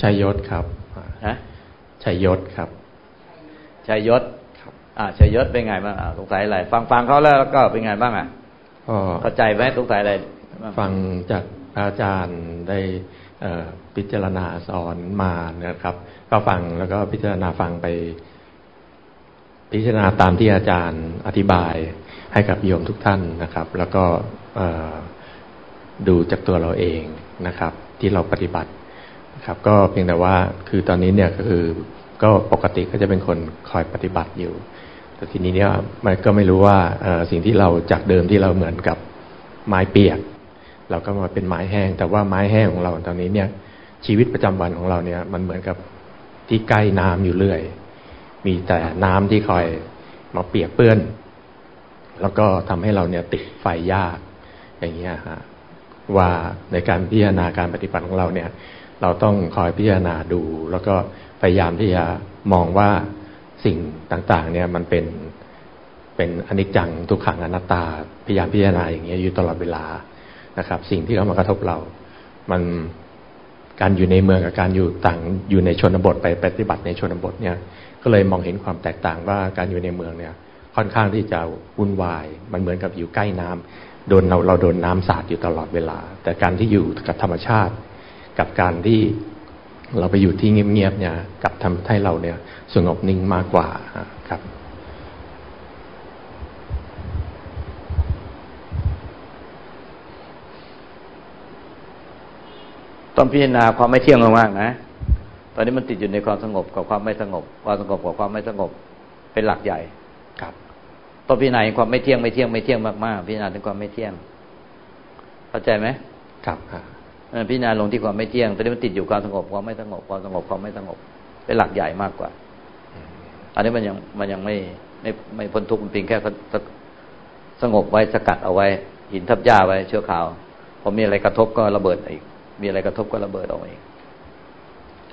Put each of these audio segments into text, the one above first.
ผมชัยยศครับฮะชัยยศครับชัยยศครับอ่าชัยยศเป็นไงบ้างสงสัยอะไรฟังฟังเขาแล้วก็เป็นไงบ้างอะเข้าใจไหมสงสัยอะไรฟังจากอาจารย์ได้พิจารณาสอนมานะครับ ก็ฟังแล้วก็พิจารณาฟังไป พิจารณาตามที่อาจารย์อธิบายให้กับโยมทุกท่านนะครับ แล้วก็ดูจากตัวเราเองนะครับ ที่เราปฏิบัตินะ ครับ ก็เพียงแต่ว่าคือตอนนี้เนี่ยก็คือก็ปกติก็จะเป็นคนคอยปฏิบัติอยู่ แต่ทีนี้เนี่ยมันก็ไม่รู้ว่าสิ่งที่เราจากเดิมที่เราเหมือนกับไม้เปียก เราก็มาเป็นไม้แห้ง แต่ว่าไม้แห้งของเราตอนนี้เนี่ย ชีวิตประจำวันของเราเนี่ย มันเหมือนกับที่ใกล้น้ำอยู่เรื่อย มีแต่น้ำที่คอยมาเปียกเปื้อน แล้วก็ทำให้เราเนี่ยติดไฟยากอย่างเงี้ยฮะว่าในการพิจารณาการปฏิบัติของเราเนี่ย เราต้องคอยพิจารณาดู แล้วก็พยายามที่จะมองว่าสิ่งต่างๆ เนี่ยมันเป็นเป็นอนิจจังทุกขังอนัตตา พยายามพิจารณาอย่างเงี้ยอยู่ตลอดเวลานะครับ สิ่งที่เข้ามากระทบเรา มันการอยู่ในเมืองกับการอยู่ต่างอยู่ในชนบทไปปฏิบัติในชนบทเนี่ย ก็เลยมองเห็นความแตกต่างว่าการอยู่ในเมืองเนี่ยค่อนข้างที่จะวุ่นวาย มันเหมือนกับอยู่ใกล้น้ำโดนเราเราโดนน้ำสาดอยู่ตลอดเวลา แต่การที่อยู่กับธรรมชาติ กับการที่เราไปอยู่ที่เงียบๆเนี่ยกับทำให้เราเนี่ยสงบนิ่งมากกว่าครับ ต้องพิจารณาความไม่เที่ยงมากๆนะ ตอนนี้มันติดอยู่ในความสงบกับความไม่สงบ ความสงบกับความไม่สงบเป็นหลักใหญ่ครับต้องพิจารณาความไม่เที่ยงไม่เที่ยงไม่เที่ยงมากๆพิจารณาถึงความไม่เที่ยง เข้าใจไหมครับ พิจารณาลงที่ความไม่เที่ยงตอนนี้มันติดอยู่ความสงบความไม่สงบความสงบความไม่สงบเป็นหลักใหญ่มากกว่า อันนี้มันยังมันยังไม่ไม่ไม่พ้นทุกข์มันเพียงแค่สงบไว้สกัดเอาไว้ หินทับหญ้าไว้เชื้อขาวพอมีอะไรกระทบก็ระเบิดอีก มีอะไรกระทบก็ระเบิดออกเอง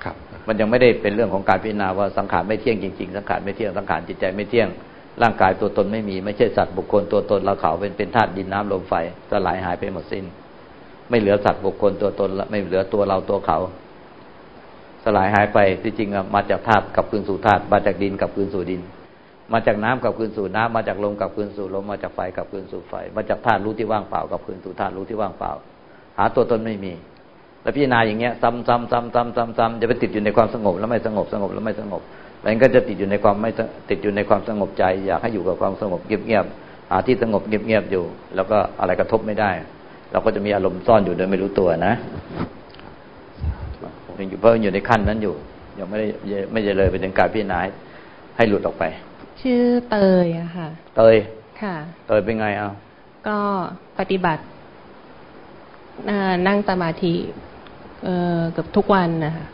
ครับ มันยังไม่ได้เป็นเรื่องของการพิจารณาว่าสังขารไม่เที่ยงจริงๆสังขารไม่เที่ยงสังขารจิตใจไม่เที่ยงร่างกายตัวตนไม่มีไม่ใช่สัตว์บุคคลตัวตนเราเขาเป็นเป็นธาตุดินน้ำลมไฟสลายหายไปหมดสิ้น ไม่เหลือสัตว์บุคคลตัวตนไม่เหลือตัวเราตัวเขา สลายหายไปที่จริงมาจากธาตุกับคืนสู่ธาตุมาจากดินกับคืนสู่ดิน มาจากน้ำกับคืนสู่น้ำมาจากลมกับคืนสู่ลมมาจากไฟกับคืนสู่ไฟ มาจากธาตุรู้ที่ว่างเปล่ากับคืนสู่ธาตุรู้ที่ว่างเปล่า หาตัวตนไม่มีแล้วพิจารณาอย่างเงี้ยซ้ำซ้ำซ้ำซ้ำซ้ำซ้ำจะไปติดอยู่ในความสงบแล้วไม่สงบสงบแล้วไม่สงบแล้วก็จะติดอยู่ในความไม่ติดอยู่ในความสงบใจ อยากให้อยู่กับความสงบเงียบๆหาที่สงบเงียบๆอยู่ แล้วก็อะไรกระทบไม่ได้ เราก็จะมีอารมณ์ซ่อนอยู่โดยไม่รู้ตัวนะอยู่เพราะอยู่ในขั้นนั้นอยู่ ยังไม่ได้ไม่จะเลยไปถึงการพิจารณาให้หลุดออกไป ชื่อเตยอะค่ะ เตยค่ะ เตยเป็นไงเอาก็ปฏิบัตินั่งสมาธิเออกับทุกวันนะคะ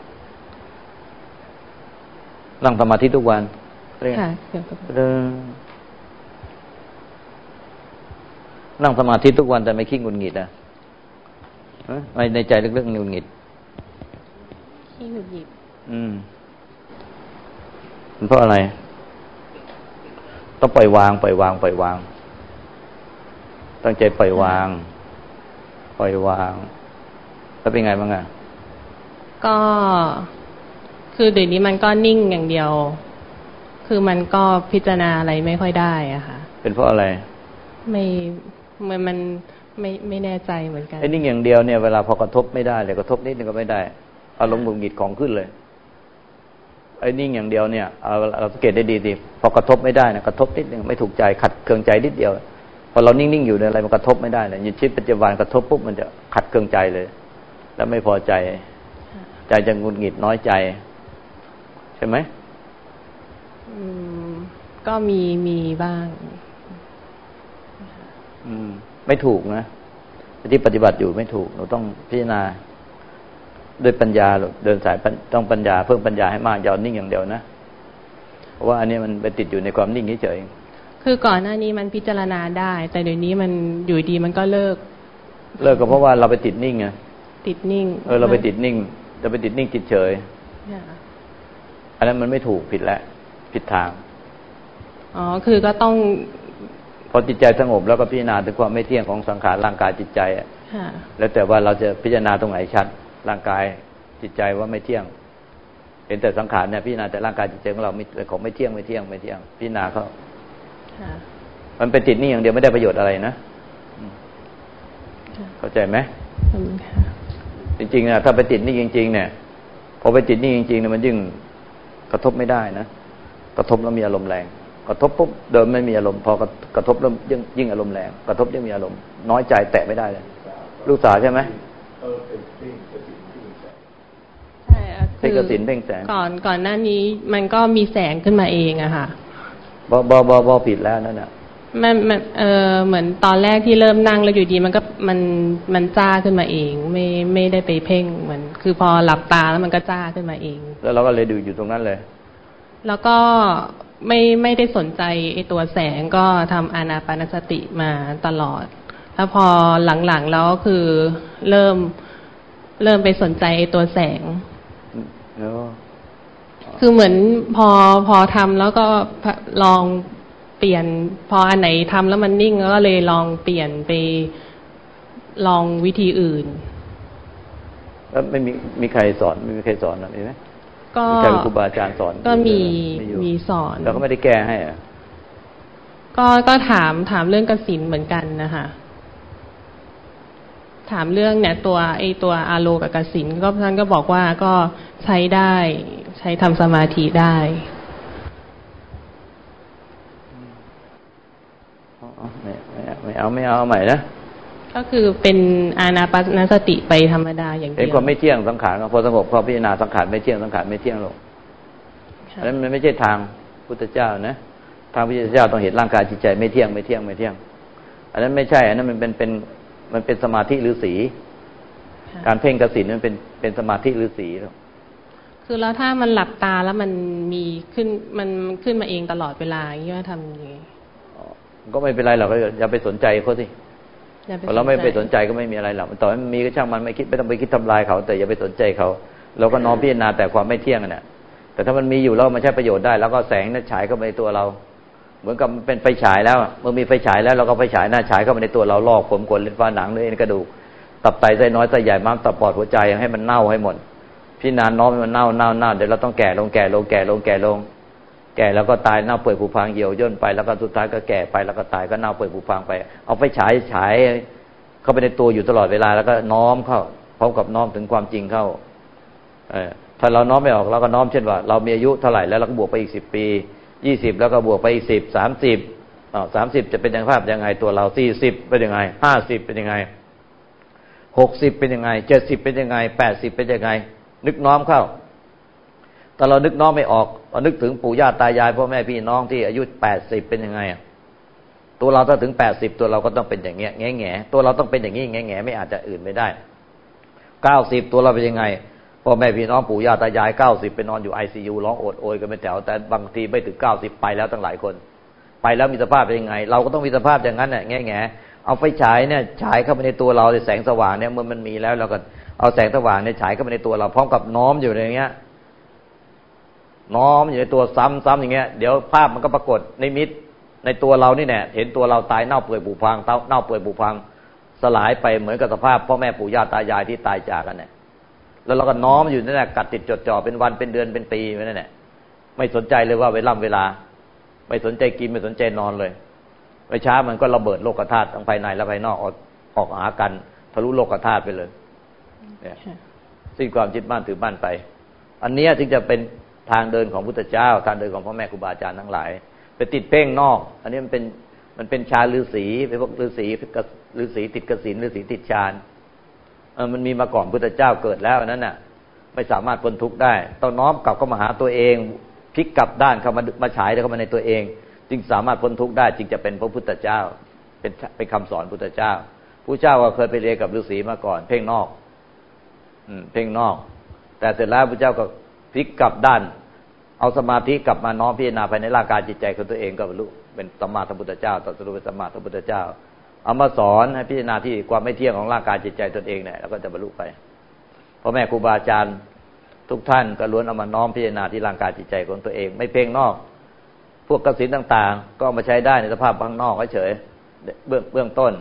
นั่งสมาธิทุกวันค่ะนั่ งสมาธิทุกวันแต่ไม่ขี้งุนหงิดอะไม่ในใจลึกๆงุนหงิดขี้งุนหงิด อืมเพราะอะไร ต้องปล่อยวางปล่อยวางปล่อยวาง ตั้งใจปล่อยวาง ปล่อยวาง แล้วเป็นไงบ้างอะ ก็ คือเดี๋ยวนี้มันก็นิ่งอย่างเดียว คือมันก็พิจารณาอะไรไม่ค่อยได้อะค่ะ เป็นเพราะอะไร ไม่ มันมันไม่ไม่แน่ใจเหมือนกันไอ้นิ่งอย่างเดียวเนี่ยเวลาพอกระทบไม่ได้เลยกระทบนิดนึงก็ไม่ได้อารมณ์หงุดหงิดของขึ้นเลยไอ้นิ่งอย่างเดียวเนี่ยเราสังเกตได้ดีดีพอกระทบไม่ได้นะกระทบนิดนึงไม่ถูกใจขัดเคืองใจนิดเดียวพอเรานิ่งๆอยู่เนี่ยอะไรมันกระทบไม่ได้เลยยินชิดปัจจุบันกระทบปุ๊บมันจะขัดเคืองใจเลย แล้วไม่พอใจ ใจจะงุนหงิดน้อยใจ ใช่ไหมอืมก็มีมีบ้าง อืม ไม่ถูกนะที่ปฏิบัติอยู่ไม่ถูก เราต้องพิจารณาด้วยปัญญาเดินสายต้องปัญญาเพิ่มปัญญาให้มากอย่านิ่งอย่างเดียวนะเพราะว่าอันนี้มันไปติดอยู่ในความนิ่งเฉยคือก่อนหน้านี้มันพิจารณาได้ แต่เดี๋ยวนี้มันอยู่ดีมันก็เลิก เลิกก็เพราะว่าเราไปติดนิ่งไงติดนิ่ง เออเราไปติดนิ่งจะไปติดนิ่งจิตเฉยอันนั้นมันไม่ถูกผิดแล้วผิดทาง อ๋อ คือก็ต้องพ อจิตใจสงบแล้วก็พิจารณาถึงความไม่เที่ยงของสังขารร่างกายจิตใจอะแล้วแต่ว่าเราจะพิจารณาตรงไหนชัด ร่างกายจิตใจว่าไม่เที่ยงเห็นแต่สังขารเนี่ยพิจารณาแต่ร่างกายจิตใจของเราไม่ของไม่เที่ยงไม่เที่ยงไม่เที่ยงพิจารณาเขามันเป็นจิตนี่อย่างเดียวไม่ได้ประโยชน์อะไรนะเข้าใจไหมจริงๆนะถ้าไปติดนี่จริง ๆ เนี่ยพอไปติดนี่จริงๆเนี่ยมันยิ่งกระทบไม่ได้นะกระทบแล้วมีอารมณ์แรง กระทบปุ๊บเดิมไม่มีอารมณ์พอกระทบแล้วยิ่งยิ่งอารมณ์แรงกระทบยิ่งมีอารมณ์น้อยใจแตะไม่ได้เลย ลูกสาวใช่ไหมใช่เพ่งกระสินเพ่งแสงก่อนก่อนหน้านี้มันก็มีแสงขึ้นมาเองอะค่ะบอบอบอบอผิดแล้วนั่นแหะมันมันเออเหมือนตอนแรกที่เริ่มนั่งแล้วอยู่ดี มันก็มันมันจ้าขึ้นมาเอง ไม่ไม่ได้ไปเพ่งเหมือนคือพอหลับตาแล้วมันก็จ้าขึ้นมาเอง แล้วเราก็เลยดูอยู่ตรงนั้นเลย แล้วก็ ไม่ไม่ได้สนใจไอตัวแสงก็ทำอานาปานสติมาตลอด แล้วพอหลังๆแล้วคือเริ่มเริ่มไปสนใจไอตัวแสงแล้วคือเหมือนพอพอทำแล้วก็ลองเปลี่ยน พออันไหนทำแล้วมันนิ่งก็เลยลองเปลี่ยนไปลองวิธีอื่น แล้วไม่มีมีใครสอนไม่มีใครสอนมีไหม ก็ใครครูบาอาจารย์สอน ก็มีมีสอนแล้วก็ไม่ได้แก้ให้อะก็ก็ถามถามเรื่องกสินเหมือนกันนะคะถามเรื่องเนี่ยตัวไอตัวอาโลกับกสินก็ท่านก็บอกว่าก็ใช้ได้ ใช้ทำสมาธิได้ไม่ไม่เอาไม่เอาใหม่นะ ก็คือเป็นอานาปนสติไปธรรมดาอย่างเดียวเห็นความไม่เที่ยงสังขารพอสงบพอพิจารณาสังขารไม่เที่ยงสังขารไม่เที่ยงลงอันนั้นมันไม่ใช่ทางพุทธเจ้านะทางพุทธเจ้าต้องเห็นร่างกายจิตใจไม่เที่ยงไม่เที่ยงไม่เที่ยง อันนั้นไม่ใช่ อันนั้นมันเป็นเป็นมันเป็นสมาธิหรือสี การเพ่งกสินมันเป็นเป็นสมาธิหรือสีคือแล้วถ้ามันหลับตาแล้วมันมีขึ้นมันขึ้นมาเองตลอดเวลาอย่างนี้ว่าทำยังไงก็ไม่เป็นไรหรอกอย่าไปสนใจเขาสิพอ เราไม่ไปสนใจก็ไม่มีอะไรหรอกต่อให้มีก็ช่างมันไม่คิดไม่ต้องไปคิดทำลายเขา แต่อย่าไปสนใจเขาเราก็น้อมพิจารณาแต่ความไม่เที่ยงน่ะ แต่ถ้ามันมีอยู่แล้วมันใช้ประโยชน์ได้ แล้วก็แสงนั้นฉายเข้าไปในตัวเรา เหมือนกับเป็นไฟฉายแล้วเมื่อมีไฟฉายแล้วเราก็ไฟฉายหน้าฉายเข้าไปในตัวเราลอกผมขนเล็บฟ้าหนังเนื้อกระดูกตับไตไส้น้อยไส้ใหญ่ม้ามตับปอดหัวใจให้มันเน่าให้หมดพี่นานน้อมให้มันเน่าเน่าเน่าเดี๋ยวเราต้องแก่ลงแก่ลงแก่ลงแก่ลง แก่แล้วก็ตายเน่าเปื่อยผุพังเหี่ยวย่นไปแล้วก็สุดท้ายก็แก่ไปแล้วก็ตายก็เน่าเปื่อยผุพังไป เอาไฟฉายฉายเข้าไปในตัวอยู่ตลอดเวลา แล้วก็น้อมเข้าพร้อมกับน้อมถึงความจริงเข้าเอถ้าเราน้อมไม่ออกเราก็น้อมเช่นว่า เรามีอายุเท่าไหร่แล้วเราก็บวกไปอีกสิบปียี่สิบแล้วก็บวกไปอีกสิบสามสิบสามสิบจะเป็นยังภาพยังไงตัวเราสี่สิบเป็นยังไงห้าสิบเป็นยังไงหกสิบเป็นยังไงเจ็ดสิบเป็นยังไงแปดสิบเป็นยังไง นึกน้อมเข้าแต่เรานึกน้องไม่ออก เรานึกถึงปู่ย่าตายายพ่อแม่พี่น้องที่อายุแปดสิบเป็นยังไงอะตัวเราถ้าถึงแปดสิบตัวเราก็ต้องเป็นอย่างเงี้ยแง่แง่ตัวเราต้องเป็นอย่างนี้แง่แง่ไม่อาจจะอื่นไม่ได้เก้าสิบตัวเราเป็นยังไงพ่อแม่พี่น้องปู่ย่าตายายเก้าสิบไปนอนอยู่ไอซียูร้องโอดโอยกันเป็นแถวแต่บางทีไม่ถึงเก้าสิบไปแล้วตั้งหลายคน ไปแล้วมีสภาพเป็นยังไง เราก็ต้องมีสภาพอย่างนั้นแหละแง่แง่เอาไฟฉายเนี่ยฉายเข้าไปในตัวเราในแสงสว่างเนี่ยเมื่อมันมีแล้วเราก็เอาแสงสว่างเนี่ยฉายเข้าไปในตัวเราพร้อมกับน้อมอยู่อย่างเงี้ย น้อมอยู่ในตัวซ้ำๆอย่างเงี้ย เดี๋ยวภาพมันก็ปรากฏในมิตในตัวเรานี่แน่เห็นตัวเราตายเน่าเปื่อยผุพังเน่าเปื่อยผุพังสลายไปเหมือนกับสภาพพ่อแม่ปู่ย่าตายายที่ตายจากกันเนี่ยแล้วเราก็น้อมอยู่นั่นแหละกัดติดจดจ่อเป็นวันเป็นเดือนเป็นปีไว้นั่นแหละไม่สนใจเลยว่าเวลาเวลา ไม่สนใจกินไม่สนใจนอนเลยไม่ช้ามันก็ระเบิดโลกธาตุทั้งภายในและภายนอกออกออกหากันทะลุโลกธาตุไปเลยเนี่ยสิ้นความจิตบ้านถือบ้านไป อันนี้ถึงจะเป็น ทางเดินของพุทธเจ้า ทางเดินของพ่อแม่ครูบาอาจารย์ทั้งหลาย ไปติดเพ่งนอก อันนี้มันเป็นมันเป็นชาฤาษีเป็นพวกฤาษีฤาษีติดกสินฤาษีติดฌานเออมันมีมาก่อนพุทธเจ้าเกิดแล้วนั้นน่ะ ไม่สามารถพ้นทุกข์ได้ ต้องน้อมกลับเข้ามาหาตัวเองพลิกกลับด้านเข้ามามาฉายเข้ามาในตัวเอง จึงสามารถพ้นทุกข์ได้จึงจะเป็นพระพุทธเจ้า เป็นเป็นคำสอนพุทธเจ้าผู้เจ้าก็เคยไปเรียนกับฤาษีมาก่อน เพ่งนอก อืม เพ่งนอก แต่เสร็จแล้วพระเจ้าก็ พลิกกลับด้าน เอาสมาธิกลับมาน้อมพิจารณาภายในร่างกายจิตใจของตัวเองก็บรรลุเป็นสัมมาสัมพุทธเจ้าตรัสรู้เป็นสัมมาสัมพุทธเจ้า เอามาสอนให้พิจารณาที่ความไม่เที่ยงของร่างกายจิตใจตนเองเนี่ยแล้วก็จะบรรลุไปพ่อแม่ครูบาอาจารย์ทุกท่านก็ล้วนเอามาน้อมพิจารณาที่ร่างกายจิตใจของตัวเอง ไม่เพ่งนอก พวกกสินต่างๆ ก็มาใช้ได้ในสภาพข้างนอกเฉยเบื้องเบื้องต้น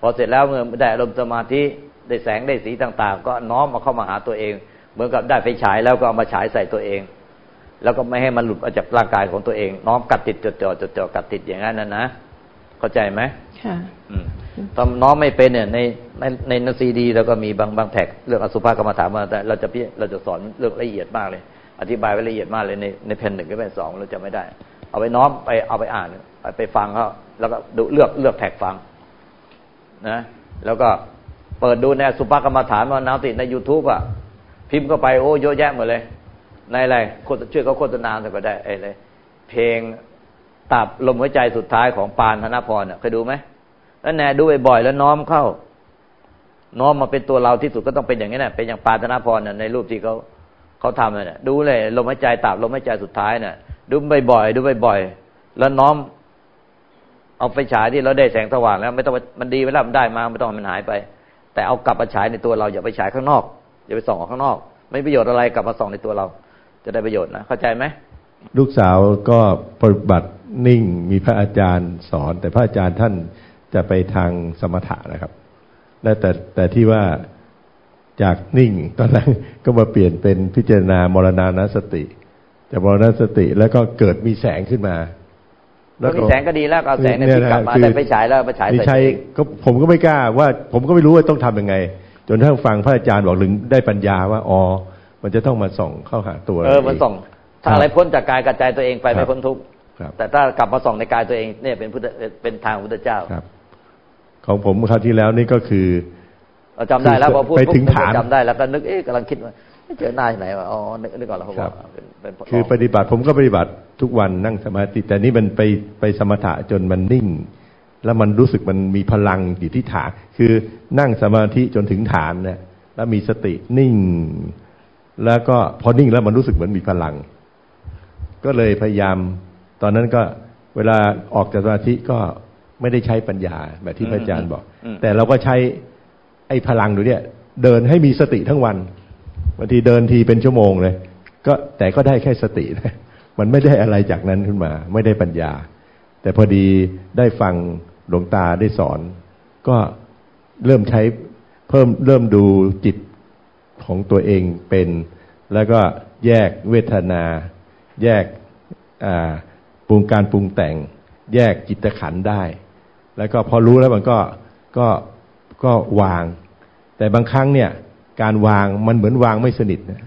พอเสร็จแล้วเมื่อได้อารมณ์สมาธิได้แสงได้สีต่าง ๆ ก็น้อมมาเข้ามาหาตัวเอง เหมือนกับได้ไฟฉายแล้วก็เอามาฉายใส่ตัวเอง แล้วก็ไม่ให้มันหลุดออกจากร่างกายของตัวเอง น้อมกัดติดจดจ่อจดจ่อกัดติดอย่างนั้นนะนะเข้าใจไหมค่ะตอนน้อมไม่เป็นเนี่ยในในในนซีดีแล้วก็มีบางบางแท็กเรื่องอสุภกรรมฐานมาแต่เราจะพี่เราจะสอนเรื่องละเอียดมากเลย อธิบายไว้ละเอียดมากเลยในในแผ่นหนึ่งกับแผ่นสองเราจะไม่ได้ เอาไปน้อมไปเอาไปอ่านไปฟังเขาแล้วก็ดูเลือกเลือกแท็กฟัง นะ แล้วก็เปิดดูในสุภกรรมฐานมานาติดใน youtube อะ พิมพ์เข้าไปโอ้เยอะแยะหมดเลย ในอะไรช่วยเขาโฆษณาแต่ก็ได้ไอ้เลยเพลงตับลมหัวใจสุดท้ายของปานธนพรเคยดูไหมแล้วแน่ดูบ่อยๆแล้วน้อมเข้า น้อมมาเป็นตัวเราที่สุดก็ต้องเป็นอย่างนี้นะเป็นอย่างปานธนพรในรูปที่เขาเขาทำเนี่ยดูเลยลมหายใจตับลมหายใจสุดท้ายเนี่ยดูบ่อยๆดูบ่อยๆแล้วน้อมเอาไฟฉายที่เราได้แสงสว่างแล้ว ไม่ต้องมันดีไปแล้วมันได้มาไม่ต้องมันหายไป แต่เอากลับมาฉายในตัวเราอย่าไปฉายข้างนอก อย่าไปส่องออกข้างนอก ไม่ประโยชน์อะไรกลับมาส่องในตัวเรา จะได้ประโยชน์นะเข้าใจไหมลูกสาวก็ปฏิบัตินิ่งมีพระอาจารย์สอน แต่พระอาจารย์ท่านจะไปทางสมถะนะครับและแต่แต่ที่ว่าจากนิ่งตอนนั้นก็มาเปลี่ยนเป็นพิจารณามรณานสติจากมรณสติแล้วก็เกิดมีแสงขึ้นมา แล้วมีแสงก็ดีแล้วเอาแสงในที่กลับมาแต่ไปฉายแล้วไปฉายใช่ก็ผมก็ไม่กล้าว่า ผมก็ไม่รู้ว่าต้องทํำยังไง จนทั้งฟังพระอาจารย์บอกถึงได้ปัญญาว่าอ๋อมันจะต้องมาส่องเข้าหาตัวเออมันส่องถ้าอะไรพ้นจากกายกระจายตัวเองไปไม่พ้นทุกข์แต่ถ้ากลับมาส่องในกายตัวเองเนี่ยเป็นพุทธเป็นทางพุทธเจ้าครับ ของผมคราวที่แล้วนี่ก็คือเราจำได้แล้วพอพูดไปถึงฐานจำได้แล้วก็นึกเอ๊ะกำลังคิดว่าเจอหน้าที่ไหนวะอ๋อนึกก่อนแล้วเขาบอกคือปฏิบัติผมก็ปฏิบัติทุกวันนั่งสมาธิแต่นี่มันไปไปสมถะจนมันนิ่ง แล้วมันรู้สึกมันมีพลังอยู่ที่ฐาน คือนั่งสมาธิจนถึงฐานเนี่ยแล้วมีสตินิ่ง แล้วก็พอนิ่งแล้วมันรู้สึกเหมือนมีพลัง ก็เลยพยายาม ตอนนั้นก็เวลาออกจากสมาธิก็ไม่ได้ใช้ปัญญาแบบที่พระอาจารย์บอก แต่เราก็ใช้ไอ้พลังดูเนี่ยเดินให้มีสติทั้งวันบางทีเดินทีเป็นชั่วโมงเลย ก็แต่ก็ได้แค่สตินะมันไม่ได้อะไรจากนั้นขึ้นมา ไม่ได้ปัญญา แต่พอดีได้ฟัง หลวงตาได้สอน ก็เริ่มใช้เพิ่มเริ่มดูจิตของตัวเองเป็น แล้วก็แยกเวทนา แยกปรุงการปรุงแต่ง แยกจิตขันได้ แล้วก็พอรู้แล้วมันก็ก็ก็วาง แต่บางครั้งเนี่ย การวางมันเหมือนวางไม่สนิทนะ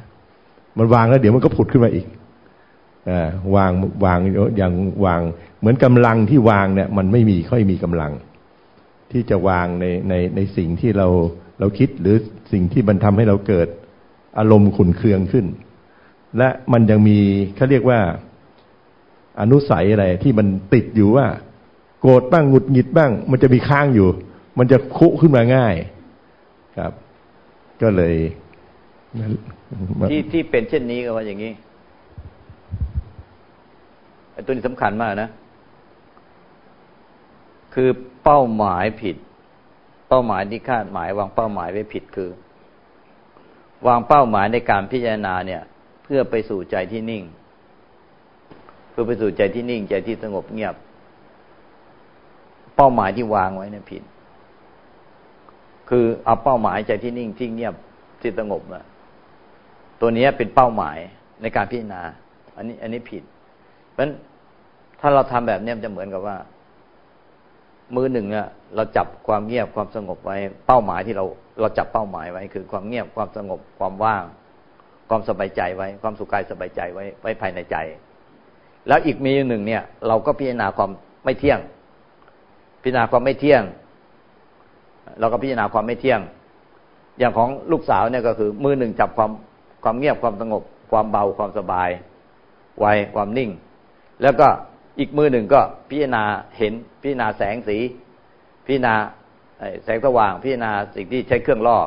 มันวางแล้วเดี๋ยวมันก็ผุดขึ้นมาอีก วางวางอย่างวาง เหมือนกำลังที่วางเนี่ย มันไม่มีค่อยมีกำลัง ที่จะวางในในในสิ่งที่เราเราคิดหรือสิ่งที่มันทำให้เราเกิดอารมณ์ขุนเคืองขึ้น และมันยังมีเขาเรียกว่าอนุสัยอะไรที่มันติดอยู่ว่า โกรธบ้างหงุดหงิดบ้าง มันจะมีค้างอยู่ มันจะคุขึ้นมาง่ายครับ ก็เลยที่ที่เป็นเช่นนี้ก็ว่าอย่างนี้ ไอ้ตัวนี้สำคัญมากนะ คือเป้าหมายผิด เป้าหมายที่คาดหมายวางเป้าหมายไว้ผิดคือ วางเป้าหมายในการพิจารณาเนี่ย เพื่อไปสู่ใจที่นิ่ง เพื่อไปสู่ใจที่นิ่ง ใจที่สงบเงียบ เป้าหมายที่วางไว้เนี่ยผิด คือเอาเป้าหมายใจที่นิ่งที่เงียบที่สงบอะตัวนี้เป็นเป้าหมายในการพิจารณา อันนี้ อันนี้ผิด เพราะฉะนั้นถ้าเราทำแบบนี้มันจะเหมือนกับว่า มือหนึ่งเนี่ยเราจับความเงียบความสงบไว้ เป้าหมายที่เราเราจับเป้าหมายไว้ คือความเงียบความสงบความว่าง ความสบายใจไว้ ความสุขกายสบายใจไว้ไว้ภายในใจ แล้วอีกมีหนึ่งเนี่ย เราก็พิจารณาความไม่เที่ยง พิจารณาความไม่เที่ยง เราก็พิจารณาความไม่เที่ยง อย่างของลูกสาวเนี่ยก็คือ มือหนึ่งจับความความเงียบความสงบ ความเบาความสบาย ไว้ความนิ่ง แล้วก็อีกมือหนึ่งก็พิจารณาเห็นพิจารณาแสงสี พิจารณาแสงสว่าง พิจารณาสิ่งที่ใช้เครื่องล่อ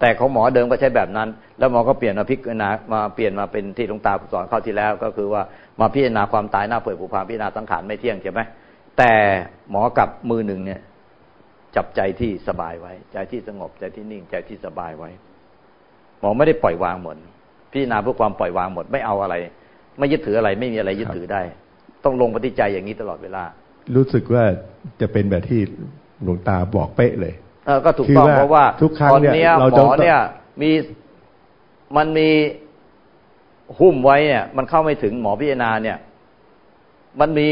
แต่ของหมอเดิมก็ใช้แบบนั้น แล้วหมอก็เปลี่ยนมาพิจารณามาเปลี่ยนมาเป็นที่หลวงตาสอนเข้าที่แล้ว ก็คือว่ามาพิจารณาความตายหน้าเผยผุพังพิจารณาสังขารไม่เที่ยงใช่ไหมแต่หมอกับมือหนึ่งเนี่ยจับใจที่สบายไว้ ใจที่สงบใจที่นิ่งใจที่สบายไว้ หมอไม่ได้ปล่อยวางหมดพิจารณาเพื่อความปล่อยวางหมดไม่เอาอะไร ไม่ยึดถืออะไรไม่มีอะไรยึดถือได้ ต้องลงปฏิใจอย่างนี้ตลอดเวลา รู้สึกว่าจะเป็นแบบที่หลวงตาบอกเป๊ะเลยเออก็ถูกต้องเพราะว่าทุกครั้งเนี่ยหมอเนี่ยมีมันมีหุ้มไว้เนี่ย มันเข้าไม่ถึงหมอพิจารณาเนี่ย มันมี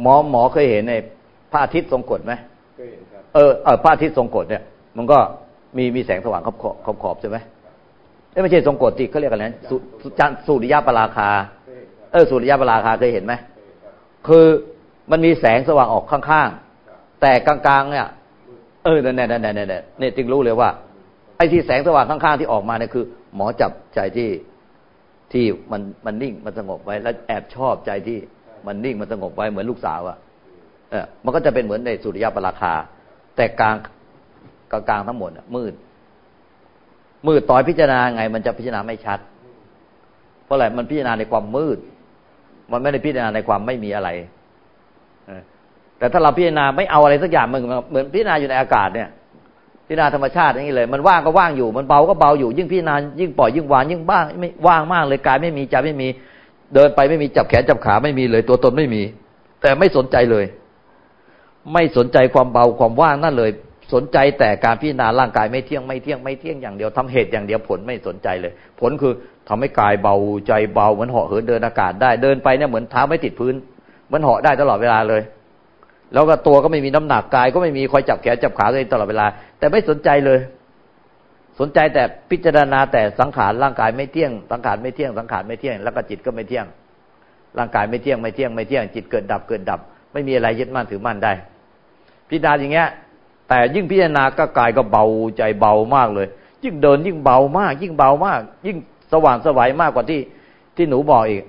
หมอหมอเคยเห็นในพระอาทิตย์ทรงกฎไหมเคยเห็นครับเออเออพระอาทิตย์ทรงกฎเนี่ย มันก็มีมีแสงสว่างขอบขอบขอบใช่ไหมไม่ใช่ทรงกฎที่เขาเรียกอะไรนะสุจันสุริยะปราคา เออสุริยะปราคาเคยเห็นไหมคือมันมีแสงสว่างออกข้างๆ แต่กลางๆ เนี่ย เออเนี่ยเนี่ยเนี่ยเนี่ยเนี่ยจึงรู้เลยว่า ไอ้ที่แสงสว่างข้างๆ ที่ออกมาเนี่ยคือ หมอจับใจที่ที่มันมันนิ่งมันสงบไว้ แล้วแอบชอบใจที่มันนิ่งมันสงบไว้เหมือนลูกสาวอะเออมันก็จะเป็นเหมือนในสุริยะปราคา แต่กลางกลางทั้งหมดมืด มืดต่อยพิจารณาไง มันจะพิจารณาไม่ชัด เพราะอะไรมันพิจารณาในความมืด มันไม่ได้พิจารณาในความไม่มีอะไรแต่ถ้าเราพิจารณาไม่เอาอะไรสักอย่างมันเหมือนพิจารณาอยู่ในอากาศเนี่ย พิจารณาธรรมชาติอย่างนี้เลย มันว่างก็ว่างอยู่ มันเบาก็เบาอยู่ ยิ่งพิจารณายิ่งปล่อยยิ่งวางยิ่งบ้างไม่ว่างมากเลยกายไม่มีใจไม่มี เดินไปไม่มีจับแขนจับขาไม่มีเลย ตัวตนไม่มี แต่ไม่สนใจเลย ไม่สนใจความเบาความว่างนั่นเลย สนใจแต่การพิจารณาร่างกายไม่เที่ยงไม่เที่ยงไม่เที่ยงอย่างเดียวทำเหตุอย่างเดียวผลไม่สนใจเลย ผลคือ ทำให้กายเบาใจเบาเหมือนเหาะเหินเดินอากาศได้เดินไปเนี่ยเหมือนเท้าไม่ติดพื้นเหมือนเหาะได้ตลอดเวลาเลย แล้วก็ตัวก็ไม่มีน้ำหนักกาย ก็ไม่มีคอยจับแขนจับขาตัวเองตลอดเวลา แต่ไม่สนใจเลย สนใจแต่พิจารณาแต่สังขารร่างกายไม่เที่ยงสังขารไม่เที่ยงสังขารไม่เที่ยง แล้วก็จิตก็ไม่เที่ยง ร่างกายไม่เที่ยงไม่เที่ยงไม่เที่ยงจิตเกิดดับเกิดดับ ไม่มีอะไรยึดมั่นถือมั่นได้พิจารณาอย่างเงี้ย แต่ยิ่งพิจารณาก็กายก็เบาใจเบามากเลย ยิ่งเดินยิ่งเบามาก ยิ่งเบามาก ยิ่ง สว่างสวัยมากกว่าที่ที่หนูบอกอีก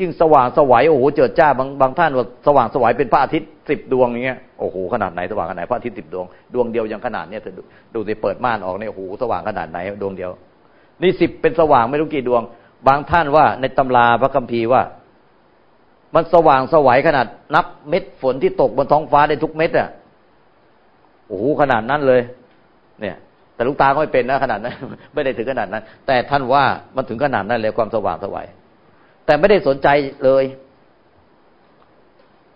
ยิ่งสว่างสวัยโอ้โหเจิดจ้าบางบางท่านว่าสว่างสวัยเป็นพระอาทิตย์สิบดวงอย่างเงี้ยโอ้โหขนาดไหนสว่างขนาดไหนพระอาทิตย์สิบดวงดวงเดียวยังขนาดเนี้ยเธอดูสิเปิดม่านออกเนี่ยโอ้โหสว่างขนาดไหนดวงเดียว นี่สิบเป็นสว่างไม่รู้กี่ดวง บางท่านว่าในตำราพระคัมภีร์ว่า มันสว่างสวัยขนาดนับเม็ดฝนที่ตกบนท้องฟ้าได้ทุกเม็ดอะโอ้โหขนาดนั้นเลย เนี่ย แต่ลูกตาก็ไม่เป็นนะขนาดนั้นไม่ได้ถึงขนาดนั้น แต่ท่านว่ามันถึงขนาดนั้นเลยความสว่างสวัยแต่ไม่ได้สนใจเลย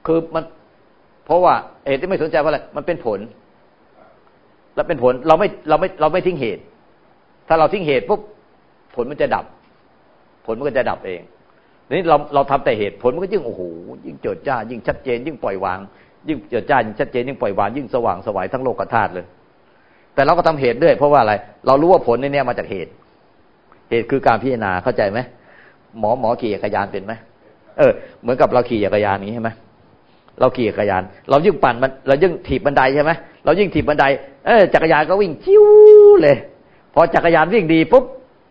คือมัน เพราะว่าเหตุที่ไม่สนใจเพราะอะไรมันเป็นผล แล้วเป็นผลเราไม่เราไม่เราไม่ทิ้งเหตุ ถ้าเราทิ้งเหตุปุ๊บผลมันจะดับ ผลมันก็จะดับเองนี้เราเราทำแต่เหตุผลมันก็ยิ่งโอ้โหยิ่งเจิดจ้ายิ่งชัดเจน ยิ่งปล่อยวาง ยิ่งเจิดจ้ายิ่งชัดเจนยิ่งปล่อยวางยิ่งสว่างสวัยทั้งโลกธาตุเลย แต่เราก็ทำเหตุด้วยเพราะว่าอะไร เรารู้ว่าผลในนี้มาจากเหตุ เหตุคือการพิจารณาเข้าใจไหมหมอหมอขี่จักรยานเป็นไหมเออ เหมือนกับเราขี่จักรยานนี้ใช่ไหมเราขี่จักรยาน เรายิ่งปั่นมันเรายิ่งถีบบันไดใช่ไหมเรายิ่งถีบบันไดเออจักรยานก็วิ่งจิ้วเลย พอจักรยานวิ่งดีปุ๊บ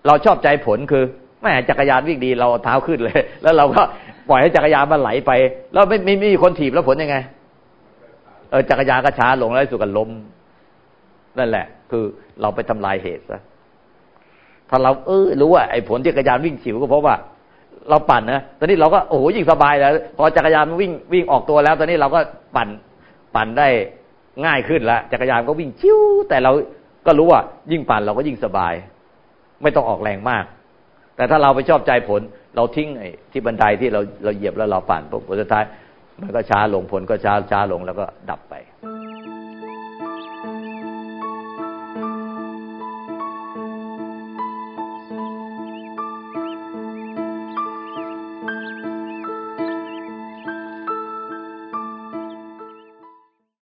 เราชอบใจผลคือแม่จักรยานวิ่งดีเราเท้าขึ้นเลย แล้วเราก็ปล่อยให้จักรยานมันไหลไป แล้วไม่ไม่มีคนถีบแล้วผลยังไง เออจักรยานก็ช้าลงแล้วสุดกันล้ม นั่นแหละ คือเราไปทำลายเหตุซะถ้าเราเออรู้ว่าไอ้ผลที่จักรยานวิ่งฉิวก็เพราะว่า เราปั่นนะตอนนี้เราก็โอ้โหยิ่งสบายแล้วพอจักรยานวิ่งวิ่งออกตัวแล้ว ตอนนี้เราก็ปั่นปั่นได้ง่ายขึ้นแล้วจักรยานก็วิ่งชิวแต่เราก็รู้ว่า ยิ่งปั่นเราก็ยิ่งสบาย ไม่ต้องออกแรงมาก แต่ถ้าเราไปชอบใจผล เราทิ้งไอ้ที่บันไดที่เราเราเหยียบแล้วเราปั่นผลสุดท้าย มันก็ช้าลงผลก็ช้าช้าลงแล้วก็ดับไป